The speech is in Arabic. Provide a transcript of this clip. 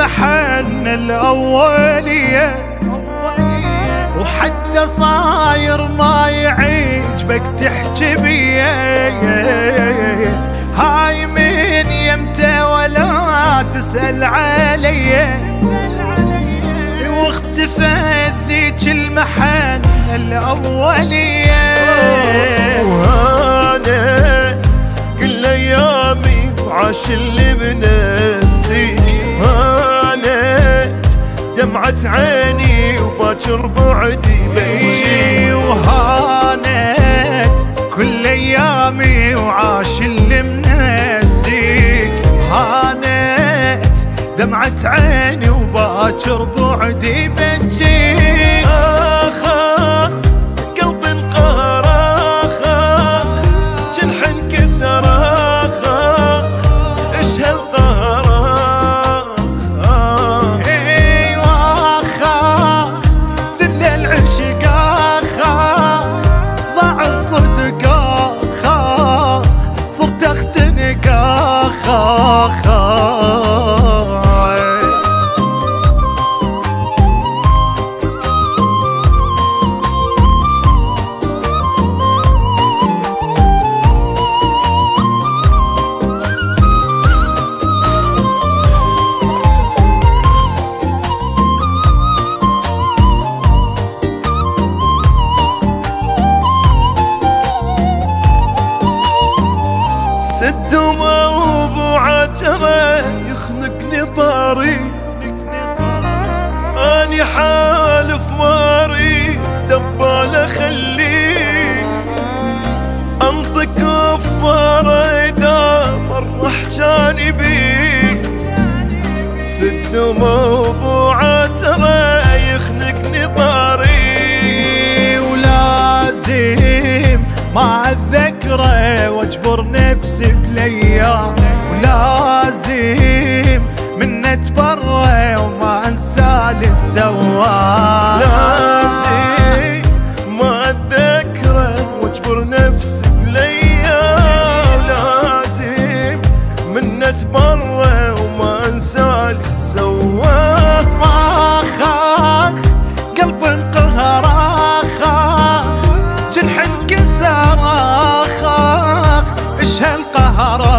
المحن الأولية. وحتى صاير ما يعجبك تحكي بيه هاي من يمتى ولا تسأل علي. واختفت ذيك المحن الأولية. دمعة عيني وباكر بعدي بيجي وهانت كل أيامي وعاش اللي منسيك. هانت دمعة عيني وباكر بعدي بجيك سد موضوع ترى يخنقني طاري اني حالف ماري دبال خليه انطق كفارة إذا مر جانبي سد موضوع ترى يخنقني طاري. ولازم تحسب ليا ولازم من اتبرى وما أنسى للسوا سواه لازم ما أتذكره وأجبر نفسي بليا لازم من وما أنسى اللي سواه pájaro